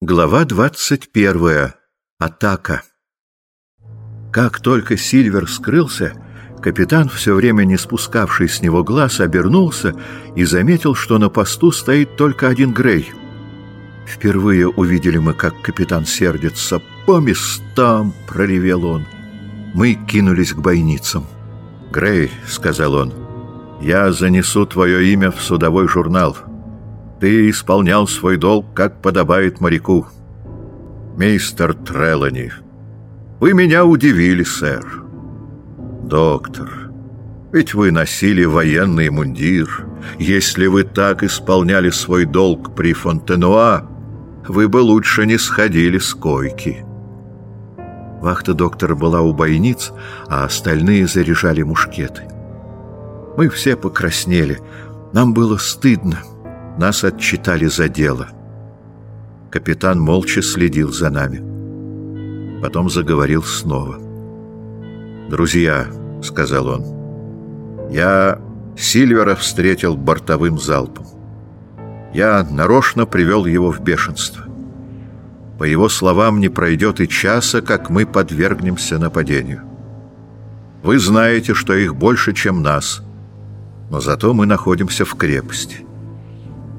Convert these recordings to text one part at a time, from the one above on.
Глава двадцать первая. Атака. Как только Сильвер скрылся, капитан, все время не спускавший с него глаз, обернулся и заметил, что на посту стоит только один Грей. Впервые увидели мы, как капитан сердится. «По местам!» — проревел он. Мы кинулись к бойницам. «Грей», — сказал он, — «я занесу твое имя в судовой журнал». Ты исполнял свой долг, как подобает моряку. Мистер Трелани, вы меня удивили, сэр. Доктор, ведь вы носили военный мундир. Если вы так исполняли свой долг при Фонтенуа, вы бы лучше не сходили с койки. Вахта доктора была у бойниц, а остальные заряжали мушкеты. Мы все покраснели. Нам было стыдно. Нас отчитали за дело. Капитан молча следил за нами. Потом заговорил снова. «Друзья», — сказал он, — «я Сильвера встретил бортовым залпом. Я нарочно привел его в бешенство. По его словам, не пройдет и часа, как мы подвергнемся нападению. Вы знаете, что их больше, чем нас, но зато мы находимся в крепости.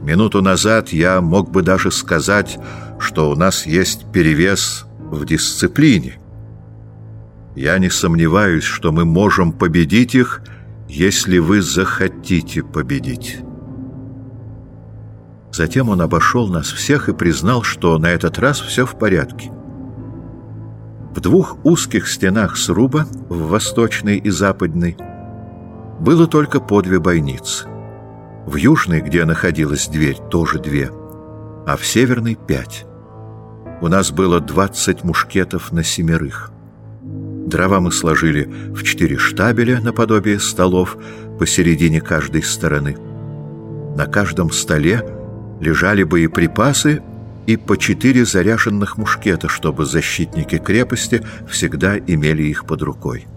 Минуту назад я мог бы даже сказать, что у нас есть перевес в дисциплине. Я не сомневаюсь, что мы можем победить их, если вы захотите победить. Затем он обошел нас всех и признал, что на этот раз все в порядке. В двух узких стенах сруба, в восточной и западной, было только по две бойницы. В южной, где находилась дверь, тоже две, а в северной — пять. У нас было двадцать мушкетов на семерых. Дрова мы сложили в четыре штабеля наподобие столов посередине каждой стороны. На каждом столе лежали боеприпасы и по четыре заряженных мушкета, чтобы защитники крепости всегда имели их под рукой.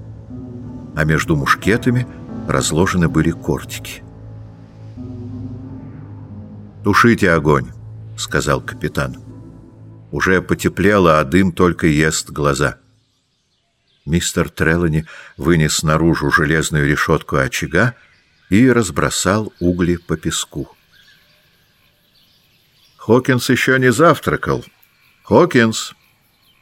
А между мушкетами разложены были кортики. «Тушите огонь», — сказал капитан. Уже потеплело, а дым только ест глаза. Мистер Треллани вынес наружу железную решетку очага и разбросал угли по песку. «Хокинс еще не завтракал. Хокинс,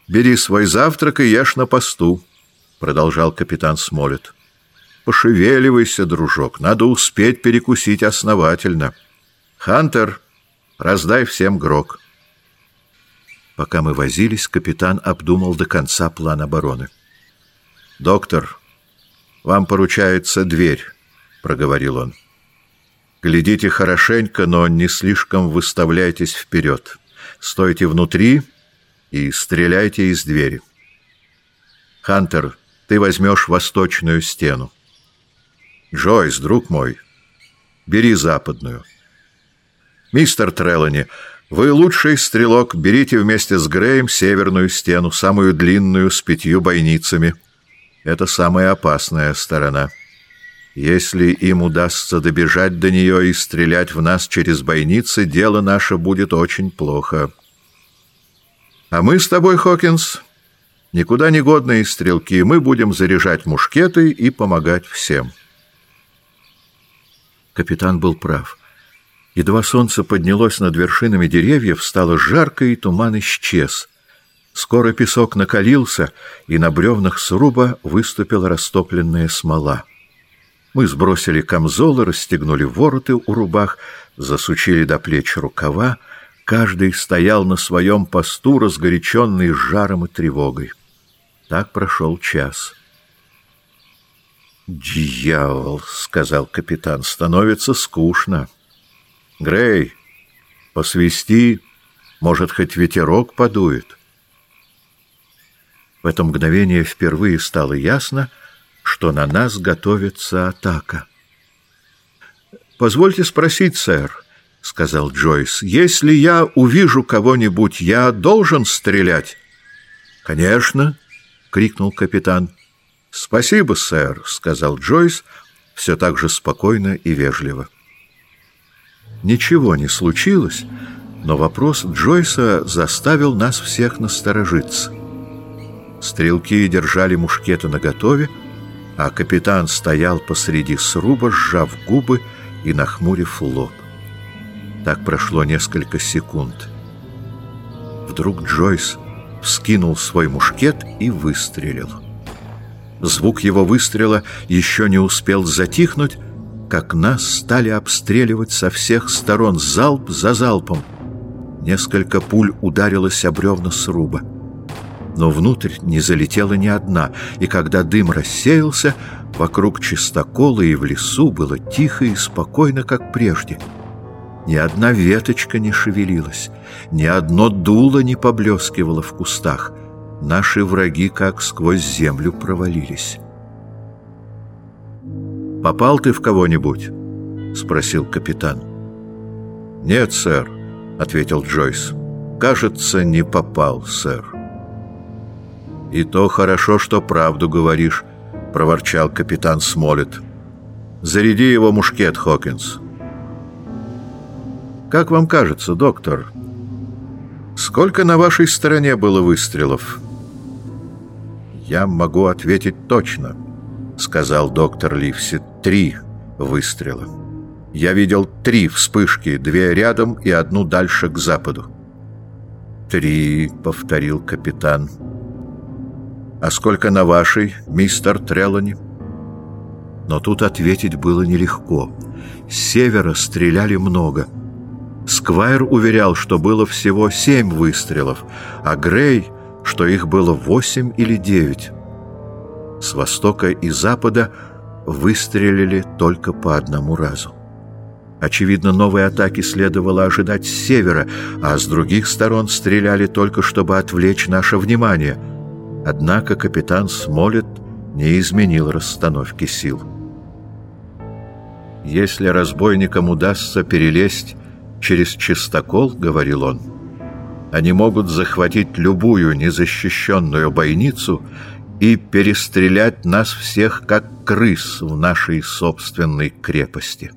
бери свой завтрак и ешь на посту», — продолжал капитан Смолет. «Пошевеливайся, дружок, надо успеть перекусить основательно». «Хантер, раздай всем грок». Пока мы возились, капитан обдумал до конца план обороны. «Доктор, вам поручается дверь», — проговорил он. «Глядите хорошенько, но не слишком выставляйтесь вперед. Стойте внутри и стреляйте из двери. Хантер, ты возьмешь восточную стену. Джойс, друг мой, бери западную». «Мистер Треллани, вы лучший стрелок, берите вместе с Греем северную стену, самую длинную, с пятью бойницами. Это самая опасная сторона. Если им удастся добежать до нее и стрелять в нас через бойницы, дело наше будет очень плохо. А мы с тобой, Хокинс, никуда не годные стрелки, мы будем заряжать мушкеты и помогать всем». Капитан был прав. Едва солнце поднялось над вершинами деревьев, стало жарко, и туман исчез. Скоро песок накалился, и на бревнах сруба выступила растопленная смола. Мы сбросили камзолы, расстегнули вороты у рубах, засучили до плеч рукава. Каждый стоял на своем посту, разгоряченный жаром и тревогой. Так прошел час. «Дьявол!» — сказал капитан. «Становится скучно». Грей, посвисти, может, хоть ветерок подует. В это мгновение впервые стало ясно, что на нас готовится атака. «Позвольте спросить, сэр», — сказал Джойс, — «если я увижу кого-нибудь, я должен стрелять?» «Конечно», — крикнул капитан. «Спасибо, сэр», — сказал Джойс, все так же спокойно и вежливо. Ничего не случилось, Но вопрос Джойса заставил нас всех насторожиться. Стрелки держали мушкеты наготове, а капитан стоял посреди сруба, сжав губы и нахмурив лоб. Так прошло несколько секунд. Вдруг Джойс вскинул свой мушкет и выстрелил. Звук его выстрела еще не успел затихнуть, как нас стали обстреливать со всех сторон залп за залпом. Несколько пуль ударилось об бревна сруба. Но внутрь не залетела ни одна, и когда дым рассеялся, вокруг чистокола и в лесу было тихо и спокойно, как прежде. Ни одна веточка не шевелилась, ни одно дуло не поблескивало в кустах. Наши враги как сквозь землю провалились. «Попал ты в кого-нибудь?» — спросил капитан. «Нет, сэр», — ответил Джойс. «Кажется, не попал, сэр». «И то хорошо, что правду говоришь», — проворчал капитан Смолет. «Заряди его мушкет, Хокинс». «Как вам кажется, доктор, сколько на вашей стороне было выстрелов?» «Я могу ответить точно», — сказал доктор Ливси. «Три выстрела». Я видел три вспышки, две рядом и одну дальше к западу. «Три», — повторил капитан. «А сколько на вашей, мистер Трелани?» Но тут ответить было нелегко. С севера стреляли много. Сквайр уверял, что было всего семь выстрелов, а Грей, что их было восемь или девять. С востока и запада выстрелили только по одному разу. Очевидно, новые атаки следовало ожидать с севера, а с других сторон стреляли только, чтобы отвлечь наше внимание. Однако капитан Смолет не изменил расстановки сил. «Если разбойникам удастся перелезть через чистокол, — говорил он, — они могут захватить любую незащищенную бойницу и перестрелять нас всех, как крыс в нашей собственной крепости».